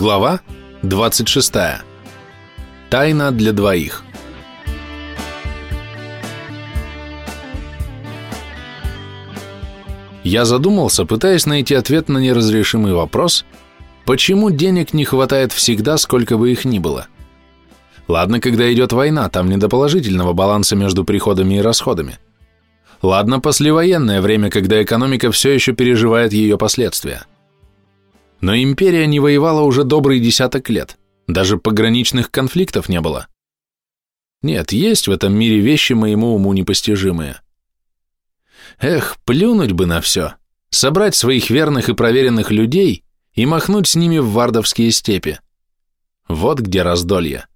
Глава 26. Тайна для двоих. Я задумался, пытаясь найти ответ на неразрешимый вопрос, почему денег не хватает всегда, сколько бы их ни было. Ладно, когда идет война, там не до положительного баланса между приходами и расходами. Ладно, послевоенное время, когда экономика все еще переживает ее последствия. Но империя не воевала уже добрый десяток лет, даже пограничных конфликтов не было. Нет, есть в этом мире вещи моему уму непостижимые. Эх, плюнуть бы на все, собрать своих верных и проверенных людей и махнуть с ними в вардовские степи. Вот где раздолье.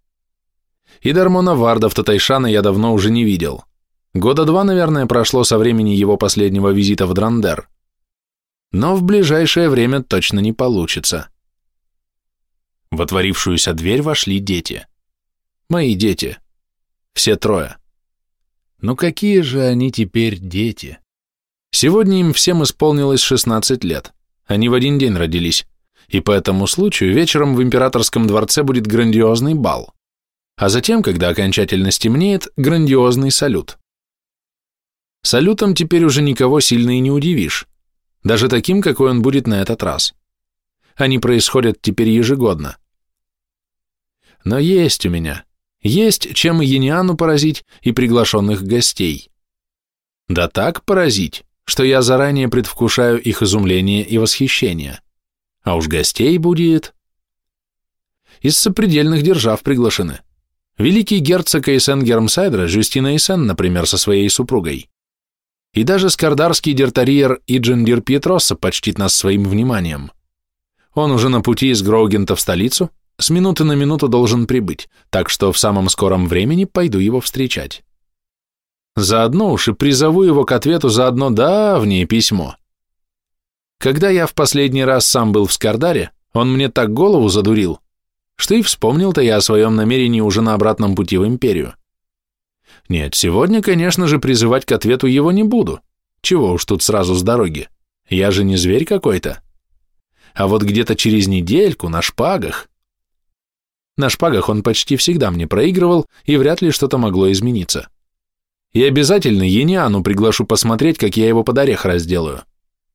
И Дармона Вардов Татайшана я давно уже не видел. Года два, наверное, прошло со времени его последнего визита в Драндер. Но в ближайшее время точно не получится. В отворившуюся дверь вошли дети. Мои дети. Все трое. Ну какие же они теперь дети? Сегодня им всем исполнилось 16 лет. Они в один день родились. И по этому случаю вечером в императорском дворце будет грандиозный бал. А затем, когда окончательно стемнеет, грандиозный салют. Салютом теперь уже никого сильно и не удивишь. Даже таким, какой он будет на этот раз. Они происходят теперь ежегодно. Но есть у меня, есть чем и Ениану поразить, и приглашенных гостей. Да так поразить, что я заранее предвкушаю их изумление и восхищение. А уж гостей будет... Из сопредельных держав приглашены. Великий герцог Эйсен Гермсайдра, Жюстина Эйсен, например, со своей супругой. И даже скардарский дертариер Иджин Дир Пьетросса почтит нас своим вниманием. Он уже на пути из Гроугента в столицу, с минуты на минуту должен прибыть, так что в самом скором времени пойду его встречать. Заодно уж и призову его к ответу за одно давнее письмо. Когда я в последний раз сам был в Скардаре, он мне так голову задурил, что и вспомнил-то я о своем намерении уже на обратном пути в империю. Нет, сегодня, конечно же, призывать к ответу его не буду. Чего уж тут сразу с дороги. Я же не зверь какой-то. А вот где-то через недельку на шпагах. На шпагах он почти всегда мне проигрывал, и вряд ли что-то могло измениться. И обязательно Ениану приглашу посмотреть, как я его под орех разделаю.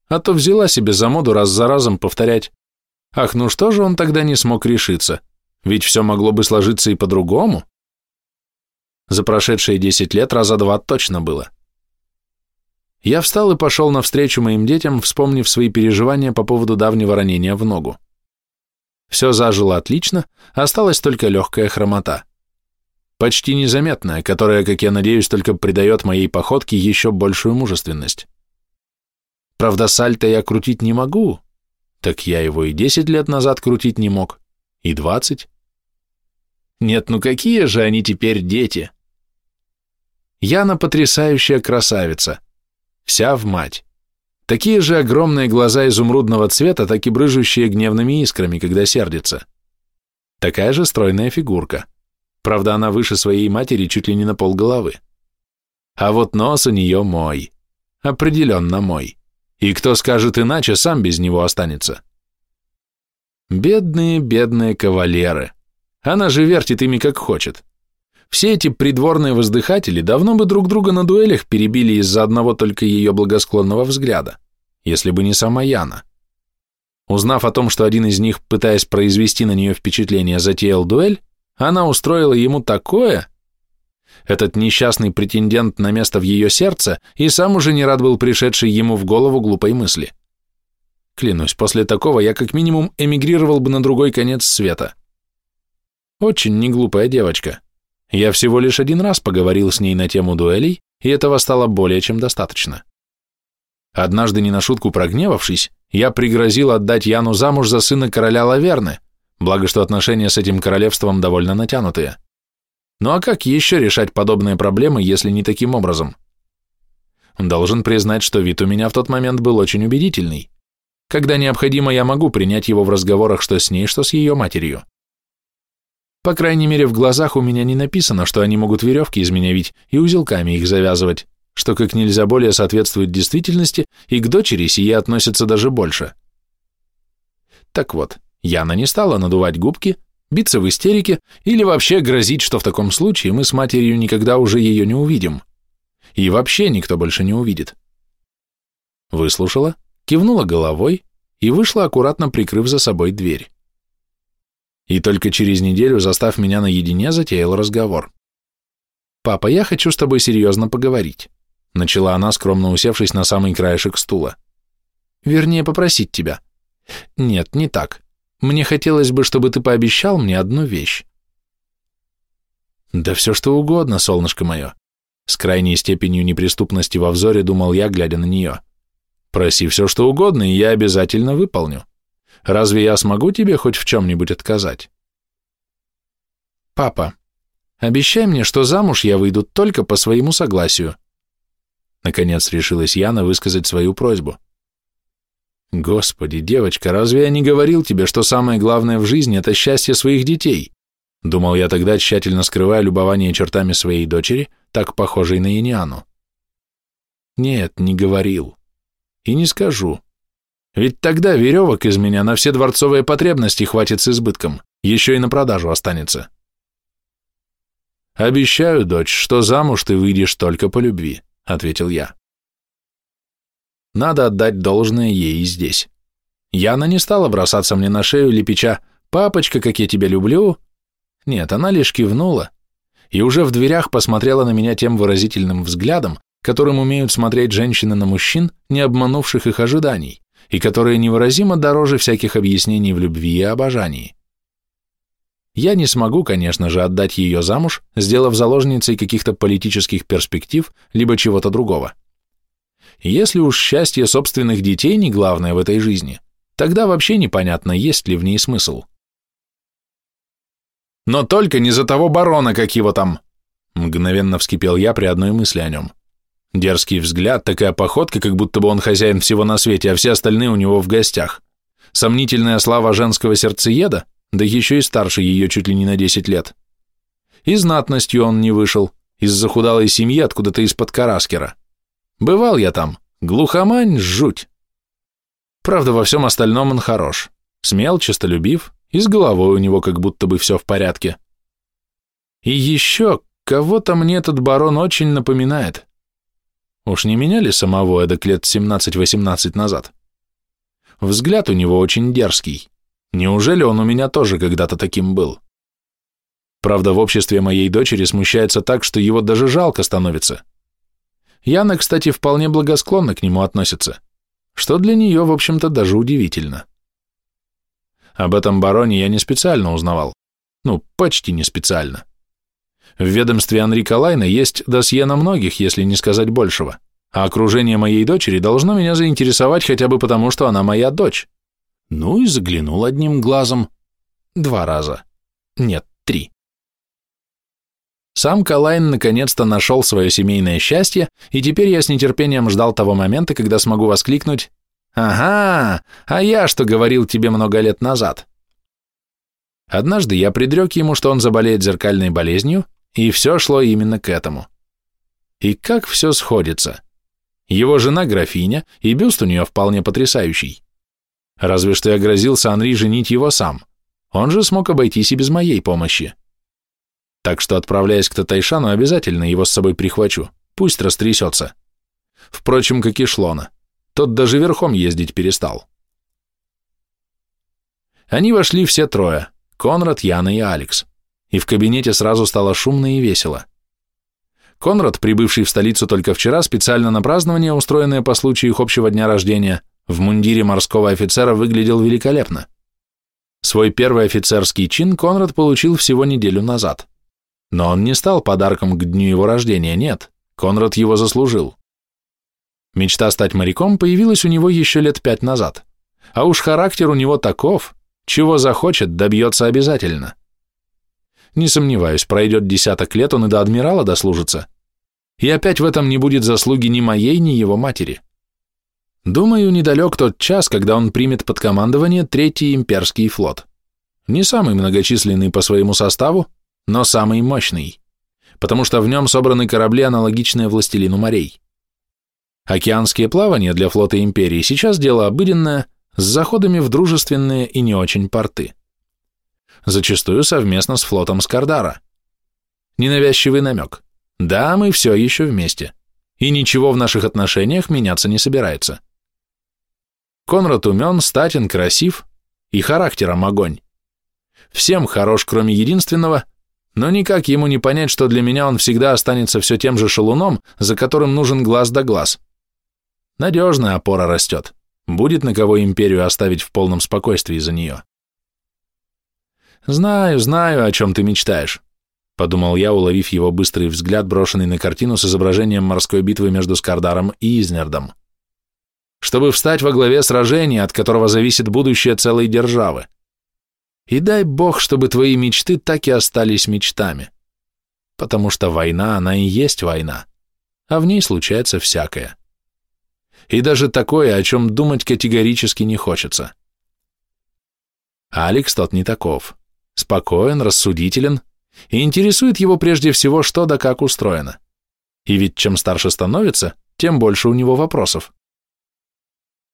А то взяла себе за моду раз за разом повторять. Ах, ну что же он тогда не смог решиться? Ведь все могло бы сложиться и по-другому. За прошедшие десять лет раза два точно было. Я встал и пошел навстречу моим детям, вспомнив свои переживания по поводу давнего ранения в ногу. Все зажило отлично, осталась только легкая хромота почти незаметная, которая, как я надеюсь, только придает моей походке еще большую мужественность. Правда, сальто я крутить не могу, так я его и десять лет назад крутить не мог, и двадцать. Нет, ну какие же они теперь дети? Яна потрясающая красавица, вся в мать. Такие же огромные глаза изумрудного цвета, так и брыжущие гневными искрами, когда сердится. Такая же стройная фигурка. Правда, она выше своей матери чуть ли не на полголовы. А вот нос у нее мой. Определенно мой. И кто скажет иначе, сам без него останется. Бедные, бедные кавалеры. Она же вертит ими как хочет. Все эти придворные воздыхатели давно бы друг друга на дуэлях перебили из-за одного только ее благосклонного взгляда, если бы не сама Яна. Узнав о том, что один из них, пытаясь произвести на нее впечатление, затеял дуэль, она устроила ему такое. Этот несчастный претендент на место в ее сердце и сам уже не рад был пришедшей ему в голову глупой мысли. Клянусь, после такого я как минимум эмигрировал бы на другой конец света. Очень неглупая девочка. Я всего лишь один раз поговорил с ней на тему дуэлей, и этого стало более чем достаточно. Однажды, не на шутку прогневавшись, я пригрозил отдать Яну замуж за сына короля Лаверны, благо что отношения с этим королевством довольно натянутые. Ну а как еще решать подобные проблемы, если не таким образом? Должен признать, что вид у меня в тот момент был очень убедительный. Когда необходимо, я могу принять его в разговорах что с ней, что с ее матерью. По крайней мере, в глазах у меня не написано, что они могут веревки из и узелками их завязывать, что как нельзя более соответствует действительности, и к дочери сие относится даже больше. Так вот, Яна не стала надувать губки, биться в истерике или вообще грозить, что в таком случае мы с матерью никогда уже ее не увидим. И вообще никто больше не увидит. Выслушала, кивнула головой и вышла, аккуратно прикрыв за собой дверь. И только через неделю, застав меня наедине, затеял разговор. «Папа, я хочу с тобой серьезно поговорить», — начала она, скромно усевшись на самый краешек стула. «Вернее, попросить тебя». «Нет, не так. Мне хотелось бы, чтобы ты пообещал мне одну вещь». «Да все что угодно, солнышко мое», — с крайней степенью неприступности во взоре думал я, глядя на нее. «Проси все что угодно, и я обязательно выполню. Разве я смогу тебе хоть в чем-нибудь отказать?» «Папа, обещай мне, что замуж я выйду только по своему согласию». Наконец решилась Яна высказать свою просьбу. «Господи, девочка, разве я не говорил тебе, что самое главное в жизни – это счастье своих детей?» Думал я тогда, тщательно скрывая любование чертами своей дочери, так похожей на Яниану. Нет, не говорил. И не скажу. Ведь тогда веревок из меня на все дворцовые потребности хватит с избытком, еще и на продажу останется. «Обещаю, дочь, что замуж ты выйдешь только по любви», — ответил я. Надо отдать должное ей и здесь. Яна не стала бросаться мне на шею лепеча «Папочка, как я тебя люблю!» Нет, она лишь кивнула и уже в дверях посмотрела на меня тем выразительным взглядом, которым умеют смотреть женщины на мужчин, не обманувших их ожиданий, и которые невыразимо дороже всяких объяснений в любви и обожании. Я не смогу, конечно же, отдать ее замуж, сделав заложницей каких-то политических перспектив, либо чего-то другого. Если уж счастье собственных детей не главное в этой жизни, тогда вообще непонятно, есть ли в ней смысл. Но только не за того барона, как его там. Мгновенно вскипел я при одной мысли о нем. Дерзкий взгляд, такая походка, как будто бы он хозяин всего на свете, а все остальные у него в гостях. Сомнительная слава женского сердцееда, да еще и старше ее чуть ли не на десять лет. И знатностью он не вышел, из захудалой семьи откуда-то из-под Караскера. Бывал я там. Глухомань – жуть. Правда, во всем остальном он хорош. Смел, честолюбив, и с головой у него как будто бы все в порядке. И еще кого-то мне этот барон очень напоминает. Уж не меняли самого эдак лет 17-18 назад? Взгляд у него очень дерзкий. Неужели он у меня тоже когда-то таким был? Правда, в обществе моей дочери смущается так, что его даже жалко становится. Яна, кстати, вполне благосклонно к нему относится, что для нее, в общем-то, даже удивительно. Об этом бароне я не специально узнавал. Ну, почти не специально. В ведомстве Анри Калайна есть досье на многих, если не сказать большего, а окружение моей дочери должно меня заинтересовать хотя бы потому, что она моя дочь. Ну и заглянул одним глазом. Два раза. Нет, три. Сам Калайн наконец-то нашел свое семейное счастье, и теперь я с нетерпением ждал того момента, когда смогу воскликнуть «Ага, а я что говорил тебе много лет назад?» Однажды я предрек ему, что он заболеет зеркальной болезнью, и все шло именно к этому. И как все сходится. Его жена графиня, и бюст у нее вполне потрясающий. Разве что я грозился Анри женить его сам. Он же смог обойтись и без моей помощи. Так что, отправляясь к Татайшану, обязательно его с собой прихвачу, пусть растрясется. Впрочем, как и Шлона. Тот даже верхом ездить перестал. Они вошли все трое, Конрад, Яна и Алекс, и в кабинете сразу стало шумно и весело. Конрад, прибывший в столицу только вчера, специально на празднование, устроенное по случаю их общего дня рождения, в мундире морского офицера выглядел великолепно. Свой первый офицерский чин Конрад получил всего неделю назад. Но он не стал подарком к дню его рождения, нет, Конрад его заслужил. Мечта стать моряком появилась у него еще лет пять назад. А уж характер у него таков, чего захочет, добьется обязательно. Не сомневаюсь, пройдет десяток лет, он и до адмирала дослужится. И опять в этом не будет заслуги ни моей, ни его матери. Думаю, недалек тот час, когда он примет под командование Третий имперский флот. Не самый многочисленный по своему составу, но самый мощный, потому что в нем собраны корабли, аналогичные властелину морей. Океанские плавания для флота империи сейчас дело обыденное, с заходами в дружественные и не очень порты. Зачастую совместно с флотом Скардара. Ненавязчивый намек. Да, мы все еще вместе. И ничего в наших отношениях меняться не собирается. Конрад умен, статен, красив и характером огонь. Всем хорош, кроме единственного, но никак ему не понять, что для меня он всегда останется все тем же шалуном, за которым нужен глаз да глаз. Надежная опора растет. Будет на кого империю оставить в полном спокойствии за нее. «Знаю, знаю, о чем ты мечтаешь», — подумал я, уловив его быстрый взгляд, брошенный на картину с изображением морской битвы между Скардаром и Изнердом. «Чтобы встать во главе сражения, от которого зависит будущее целой державы. И дай бог, чтобы твои мечты так и остались мечтами. Потому что война, она и есть война, а в ней случается всякое. И даже такое, о чем думать категорически не хочется. Алекс тот не таков. Спокоен, рассудителен, и интересует его прежде всего, что да как устроено. И ведь чем старше становится, тем больше у него вопросов.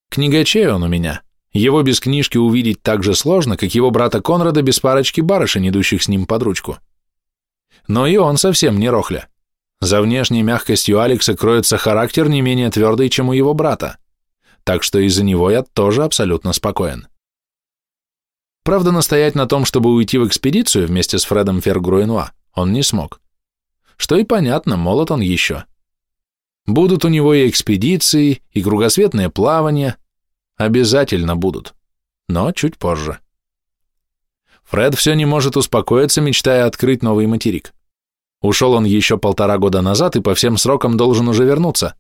Книгачей он у меня, его без книжки увидеть так же сложно, как его брата Конрада без парочки барышень, идущих с ним под ручку. Но и он совсем не рохля. За внешней мягкостью Алекса кроется характер не менее твердый, чем у его брата. Так что из-за него я тоже абсолютно спокоен. Правда, настоять на том, чтобы уйти в экспедицию вместе с Фредом Фергруенуа, он не смог. Что и понятно, молод он еще. Будут у него и экспедиции, и кругосветное плавание, Обязательно будут, но чуть позже. Фред все не может успокоиться, мечтая открыть новый материк. Ушел он еще полтора года назад и по всем срокам должен уже вернуться.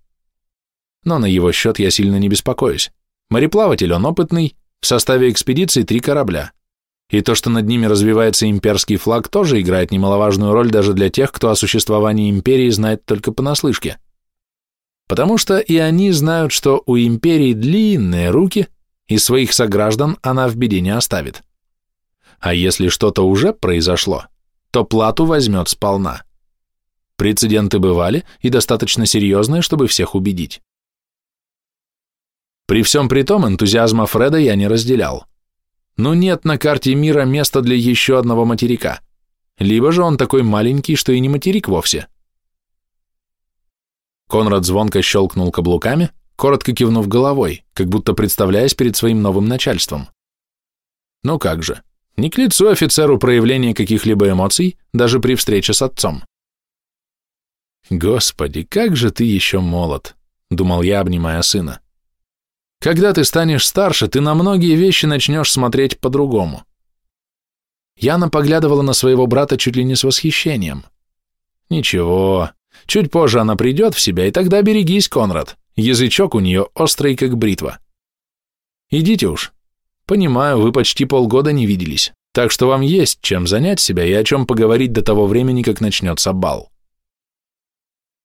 Но на его счет я сильно не беспокоюсь. Мореплаватель он опытный, в составе экспедиции три корабля. И то, что над ними развивается имперский флаг, тоже играет немаловажную роль даже для тех, кто о существовании империи знает только понаслышке потому что и они знают, что у империи длинные руки, и своих сограждан она в беде не оставит. А если что-то уже произошло, то плату возьмет сполна. Прецеденты бывали и достаточно серьезные, чтобы всех убедить. При всем при том энтузиазма Фреда я не разделял. Ну нет на карте мира места для еще одного материка. Либо же он такой маленький, что и не материк вовсе. Конрад звонко щелкнул каблуками, коротко кивнув головой, как будто представляясь перед своим новым начальством. Ну как же, не к лицу офицеру проявление каких-либо эмоций, даже при встрече с отцом. «Господи, как же ты еще молод!» — думал я, обнимая сына. «Когда ты станешь старше, ты на многие вещи начнешь смотреть по-другому». Яна поглядывала на своего брата чуть ли не с восхищением. «Ничего, Чуть позже она придет в себя, и тогда берегись, Конрад. Язычок у нее острый, как бритва. Идите уж. Понимаю, вы почти полгода не виделись, так что вам есть чем занять себя и о чем поговорить до того времени, как начнется бал.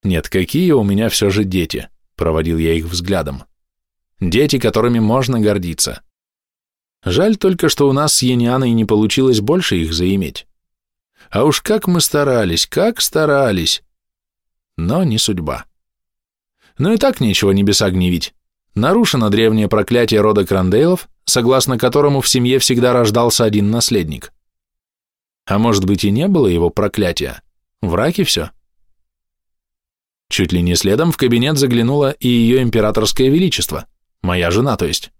Нет, какие у меня все же дети, проводил я их взглядом. Дети, которыми можно гордиться. Жаль только, что у нас с Енианой не получилось больше их заиметь. А уж как мы старались, как старались но не судьба. Но и так нечего небеса гневить. Нарушено древнее проклятие рода Крандейлов, согласно которому в семье всегда рождался один наследник. А может быть и не было его проклятия? В раке все? Чуть ли не следом в кабинет заглянула и ее императорское величество, моя жена, то есть.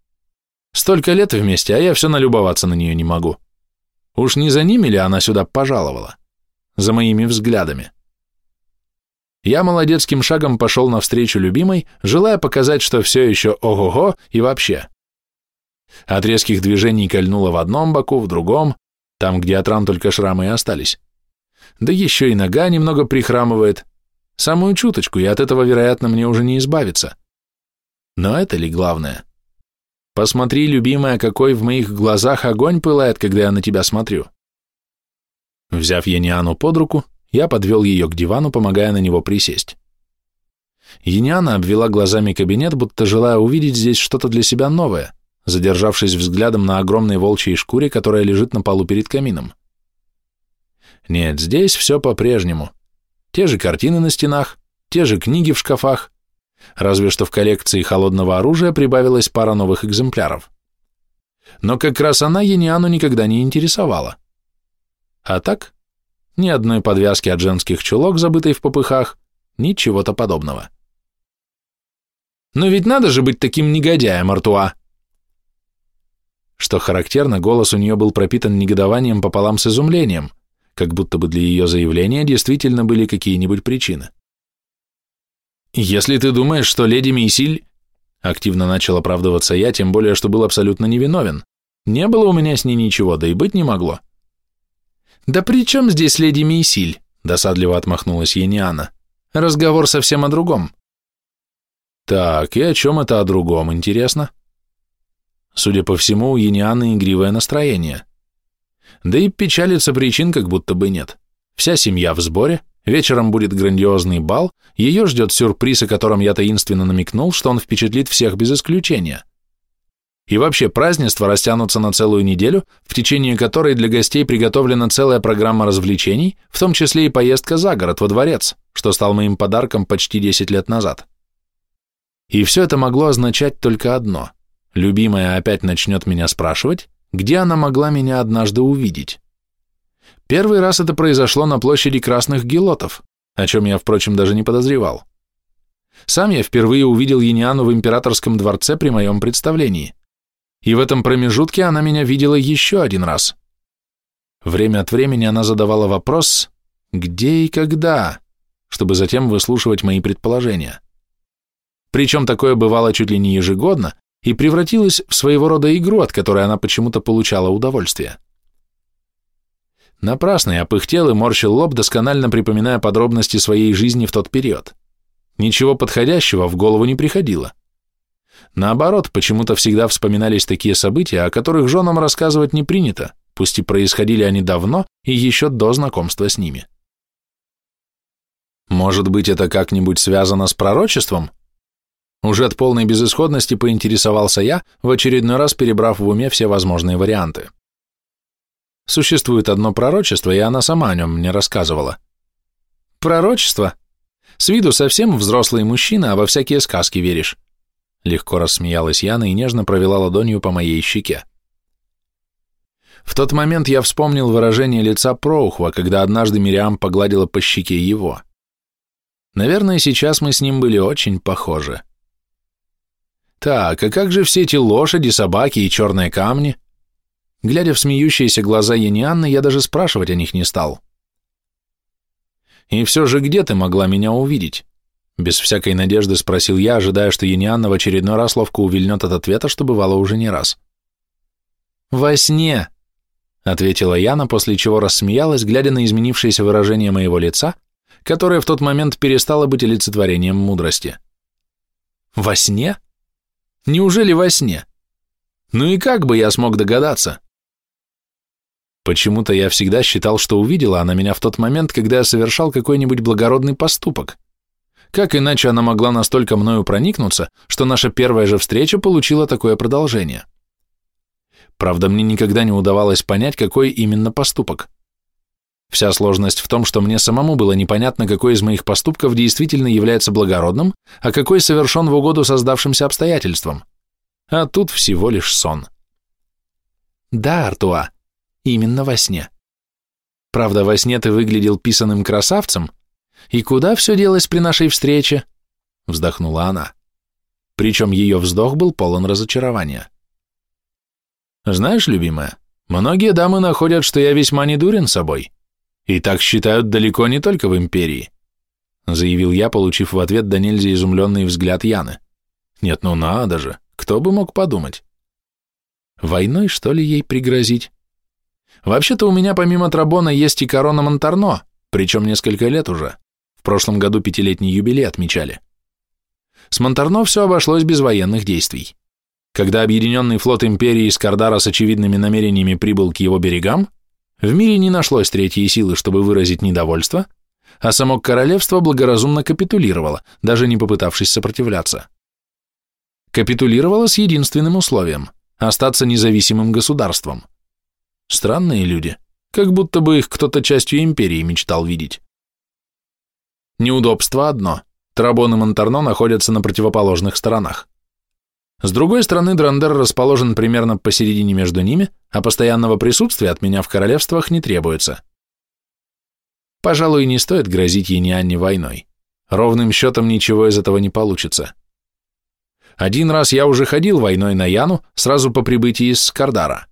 Столько лет вместе, а я все налюбоваться на нее не могу. Уж не за ними ли она сюда пожаловала? За моими взглядами. Я молодецким шагом пошел навстречу любимой, желая показать, что все еще ого-го и вообще. От резких движений кольнуло в одном боку, в другом, там, где от ран только шрамы и остались. Да еще и нога немного прихрамывает. Самую чуточку, и от этого, вероятно, мне уже не избавиться. Но это ли главное? Посмотри, любимая, какой в моих глазах огонь пылает, когда я на тебя смотрю. Взяв Ениану под руку, я подвел ее к дивану, помогая на него присесть. Яниана обвела глазами кабинет, будто желая увидеть здесь что-то для себя новое, задержавшись взглядом на огромной волчьей шкуре, которая лежит на полу перед камином. Нет, здесь все по-прежнему. Те же картины на стенах, те же книги в шкафах, разве что в коллекции холодного оружия прибавилась пара новых экземпляров. Но как раз она Ениану никогда не интересовала. А так, ни одной подвязки от женских чулок, забытой в попыхах, ничего-то подобного. Но ведь надо же быть таким негодяем, Артуа. Что характерно, голос у нее был пропитан негодованием пополам с изумлением, как будто бы для ее заявления действительно были какие-нибудь причины. «Если ты думаешь, что леди Мейсиль...» Активно начал оправдываться я, тем более, что был абсолютно невиновен. Не было у меня с ней ничего, да и быть не могло. «Да при чем здесь леди Мейсиль?» Досадливо отмахнулась Ениана. «Разговор совсем о другом». «Так, и о чем это о другом, интересно?» Судя по всему, у Енианы игривое настроение. Да и печалится причин как будто бы нет. Вся семья в сборе, вечером будет грандиозный бал, ее ждет сюрприз, о котором я таинственно намекнул, что он впечатлит всех без исключения. И вообще празднества растянутся на целую неделю, в течение которой для гостей приготовлена целая программа развлечений, в том числе и поездка за город, во дворец, что стал моим подарком почти 10 лет назад. И все это могло означать только одно – Любимая опять начнет меня спрашивать, где она могла меня однажды увидеть. Первый раз это произошло на площади Красных Гелотов, о чем я, впрочем, даже не подозревал. Сам я впервые увидел Ениану в императорском дворце при моем представлении. И в этом промежутке она меня видела еще один раз. Время от времени она задавала вопрос «Где и когда?», чтобы затем выслушивать мои предположения. Причем такое бывало чуть ли не ежегодно, и превратилась в своего рода игру, от которой она почему-то получала удовольствие. Напрасно я пыхтел и морщил лоб, досконально припоминая подробности своей жизни в тот период. Ничего подходящего в голову не приходило. Наоборот, почему-то всегда вспоминались такие события, о которых женам рассказывать не принято, пусть и происходили они давно и еще до знакомства с ними. Может быть, это как-нибудь связано с пророчеством? Уже от полной безысходности поинтересовался я, в очередной раз перебрав в уме все возможные варианты. Существует одно пророчество, и она сама о нем мне рассказывала. Пророчество? С виду совсем взрослый мужчина, а во всякие сказки веришь. Легко рассмеялась Яна и нежно провела ладонью по моей щеке. В тот момент я вспомнил выражение лица Проухва, когда однажды Мириам погладила по щеке его. Наверное, сейчас мы с ним были очень похожи. Так, а как же все эти лошади, собаки и черные камни? Глядя в смеющиеся глаза Енианны, я даже спрашивать о них не стал. И все же где ты могла меня увидеть? Без всякой надежды спросил я, ожидая, что Енианна в очередной раз ловко увильнет от ответа, что бывало уже не раз. «Во сне», — ответила Яна, после чего рассмеялась, глядя на изменившееся выражение моего лица, которое в тот момент перестало быть олицетворением мудрости. «Во сне?» Неужели во сне? Ну и как бы я смог догадаться? Почему-то я всегда считал, что увидела она меня в тот момент, когда я совершал какой-нибудь благородный поступок. Как иначе она могла настолько мною проникнуться, что наша первая же встреча получила такое продолжение? Правда, мне никогда не удавалось понять, какой именно поступок. Вся сложность в том, что мне самому было непонятно, какой из моих поступков действительно является благородным, а какой совершен в угоду создавшимся обстоятельствам. А тут всего лишь сон. Да, Артуа, именно во сне. Правда, во сне ты выглядел писаным красавцем. И куда все делось при нашей встрече? Вздохнула она. Причем ее вздох был полон разочарования. Знаешь, любимая, многие дамы находят, что я весьма недурен собой. И так считают далеко не только в империи, заявил я, получив в ответ до нельзя изумленный взгляд Яны. Нет, ну надо же, кто бы мог подумать. Войной, что ли, ей пригрозить? Вообще-то у меня помимо Трабона есть и корона Монтарно, причем несколько лет уже. В прошлом году пятилетний юбилей отмечали. С Монтарно все обошлось без военных действий. Когда объединенный флот империи из Кардара с очевидными намерениями прибыл к его берегам, в мире не нашлось третьей силы, чтобы выразить недовольство, а само королевство благоразумно капитулировало, даже не попытавшись сопротивляться. Капитулировало с единственным условием – остаться независимым государством. Странные люди, как будто бы их кто-то частью империи мечтал видеть. Неудобство одно – Трабон и Монтарно находятся на противоположных сторонах. С другой стороны, Драндер расположен примерно посередине между ними, а постоянного присутствия от меня в королевствах не требуется. Пожалуй, не стоит грозить Енианне войной. Ровным счетом ничего из этого не получится. Один раз я уже ходил войной на Яну сразу по прибытии из Скардара.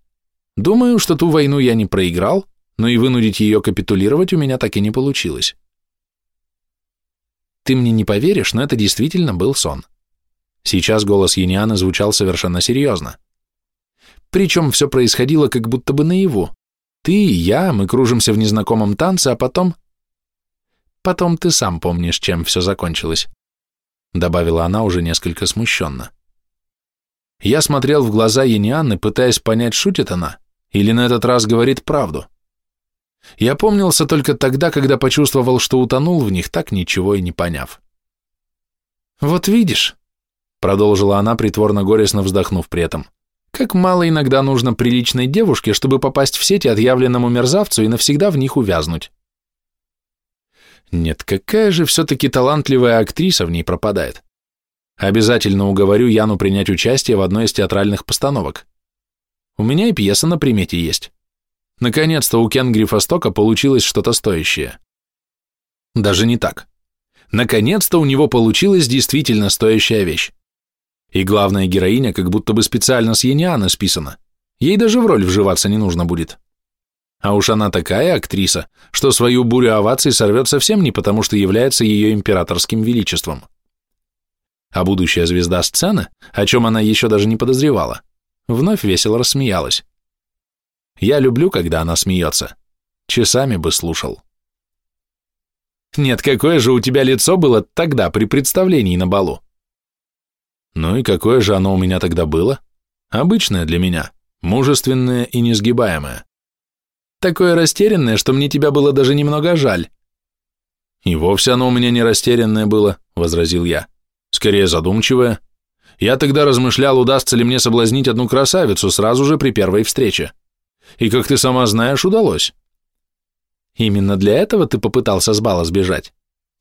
Думаю, что ту войну я не проиграл, но и вынудить ее капитулировать у меня так и не получилось. Ты мне не поверишь, но это действительно был сон. Сейчас голос Янианы звучал совершенно серьезно. Причем все происходило как будто бы наяву. Ты и я, мы кружимся в незнакомом танце, а потом... Потом ты сам помнишь, чем все закончилось, добавила она уже несколько смущенно. Я смотрел в глаза Янианны, пытаясь понять, шутит она или на этот раз говорит правду. Я помнился только тогда, когда почувствовал, что утонул в них, так ничего и не поняв. «Вот видишь», — продолжила она, притворно горестно вздохнув при этом, «как мало иногда нужно приличной девушке, чтобы попасть в сети отъявленному мерзавцу и навсегда в них увязнуть». Нет, какая же все-таки талантливая актриса в ней пропадает. Обязательно уговорю Яну принять участие в одной из театральных постановок. У меня и пьеса на примете есть. Наконец-то у Кен Грифостока получилось что-то стоящее. Даже не так. Наконец-то у него получилась действительно стоящая вещь. И главная героиня как будто бы специально с Ениана списана. Ей даже в роль вживаться не нужно будет. А уж она такая актриса, что свою бурю оваций сорвет совсем не потому, что является ее императорским величеством. А будущая звезда сцены, о чем она еще даже не подозревала, вновь весело рассмеялась. Я люблю, когда она смеется. Часами бы слушал. Нет, какое же у тебя лицо было тогда при представлении на балу? Ну и какое же оно у меня тогда было? Обычное для меня, мужественное и несгибаемое. Такое растерянное, что мне тебя было даже немного жаль. И вовсе оно у меня не растерянное было, возразил я. Скорее задумчивое. Я тогда размышлял, удастся ли мне соблазнить одну красавицу сразу же при первой встрече. И, как ты сама знаешь, удалось. Именно для этого ты попытался с бала сбежать.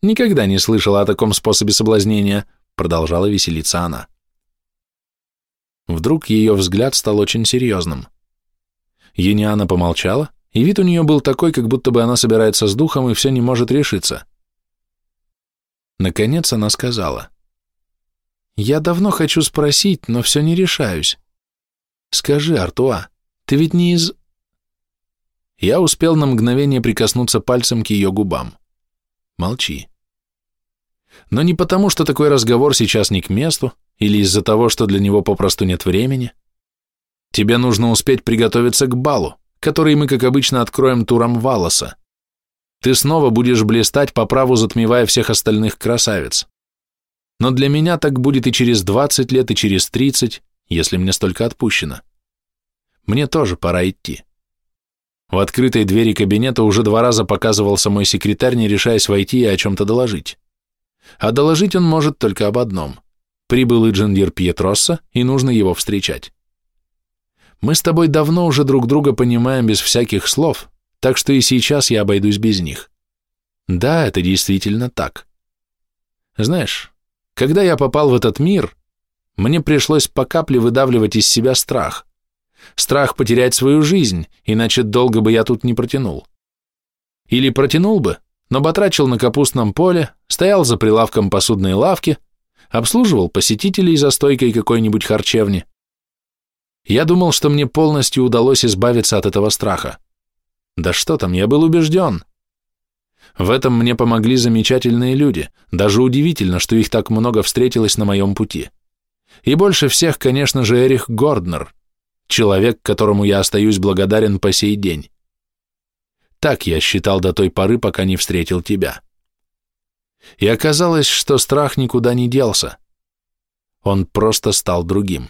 Никогда не слышала о таком способе соблазнения, продолжала веселиться она. Вдруг ее взгляд стал очень серьезным. Ениана помолчала, и вид у нее был такой, как будто бы она собирается с духом и все не может решиться. Наконец она сказала. «Я давно хочу спросить, но все не решаюсь. Скажи, Артуа, ты ведь не из...» Я успел на мгновение прикоснуться пальцем к ее губам. Молчи. Но не потому, что такой разговор сейчас не к месту, или из-за того, что для него попросту нет времени. Тебе нужно успеть приготовиться к балу, который мы, как обычно, откроем туром Валоса. Ты снова будешь блистать, по праву затмевая всех остальных красавиц. Но для меня так будет и через 20 лет, и через 30, если мне столько отпущено. Мне тоже пора идти. В открытой двери кабинета уже два раза показывался мой секретарь, не решаясь войти и о чем-то доложить. А доложить он может только об одном. Прибыл Иджендир Пьетросса, и нужно его встречать. Мы с тобой давно уже друг друга понимаем без всяких слов, так что и сейчас я обойдусь без них. Да, это действительно так. Знаешь, когда я попал в этот мир, мне пришлось по капле выдавливать из себя страх. Страх потерять свою жизнь, иначе долго бы я тут не протянул. Или протянул бы, но батрачил на капустном поле, стоял за прилавком посудной лавки, обслуживал посетителей за стойкой какой-нибудь харчевни. Я думал, что мне полностью удалось избавиться от этого страха. Да что там, я был убежден. В этом мне помогли замечательные люди, даже удивительно, что их так много встретилось на моем пути. И больше всех, конечно же, Эрих Горднер, человек, которому я остаюсь благодарен по сей день. Так я считал до той поры, пока не встретил тебя. И оказалось, что страх никуда не делся. Он просто стал другим.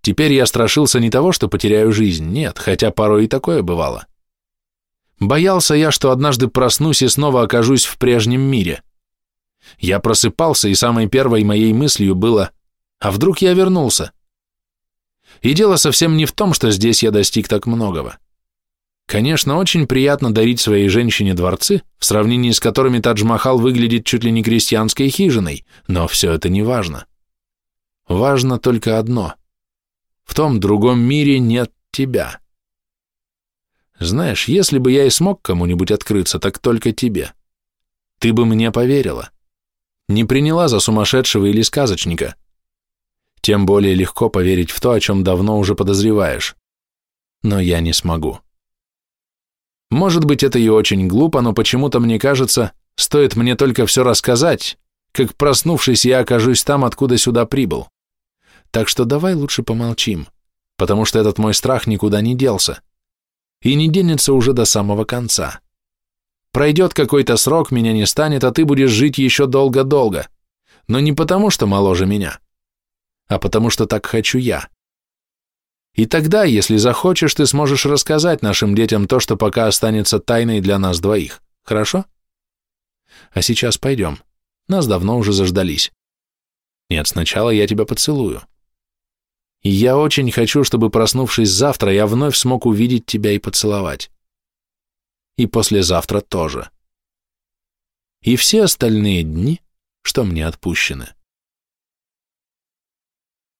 Теперь я страшился не того, что потеряю жизнь, нет, хотя порой и такое бывало. Боялся я, что однажды проснусь и снова окажусь в прежнем мире. Я просыпался, и самой первой моей мыслью было, а вдруг я вернулся? И дело совсем не в том, что здесь я достиг так многого. Конечно, очень приятно дарить своей женщине дворцы, в сравнении с которыми Тадж-Махал выглядит чуть ли не крестьянской хижиной, но все это не важно. Важно только одно. В том другом мире нет тебя. Знаешь, если бы я и смог кому-нибудь открыться, так только тебе. Ты бы мне поверила. Не приняла за сумасшедшего или сказочника. Тем более легко поверить в то, о чем давно уже подозреваешь. Но я не смогу. Может быть, это и очень глупо, но почему-то мне кажется, стоит мне только все рассказать, как проснувшись я окажусь там, откуда сюда прибыл. Так что давай лучше помолчим, потому что этот мой страх никуда не делся. И не денется уже до самого конца. Пройдет какой-то срок, меня не станет, а ты будешь жить еще долго-долго. Но не потому, что моложе меня, а потому что так хочу я. И тогда, если захочешь, ты сможешь рассказать нашим детям то, что пока останется тайной для нас двоих. Хорошо? А сейчас пойдем. Нас давно уже заждались. Нет, сначала я тебя поцелую. И я очень хочу, чтобы, проснувшись завтра, я вновь смог увидеть тебя и поцеловать. И послезавтра тоже. И все остальные дни, что мне отпущены.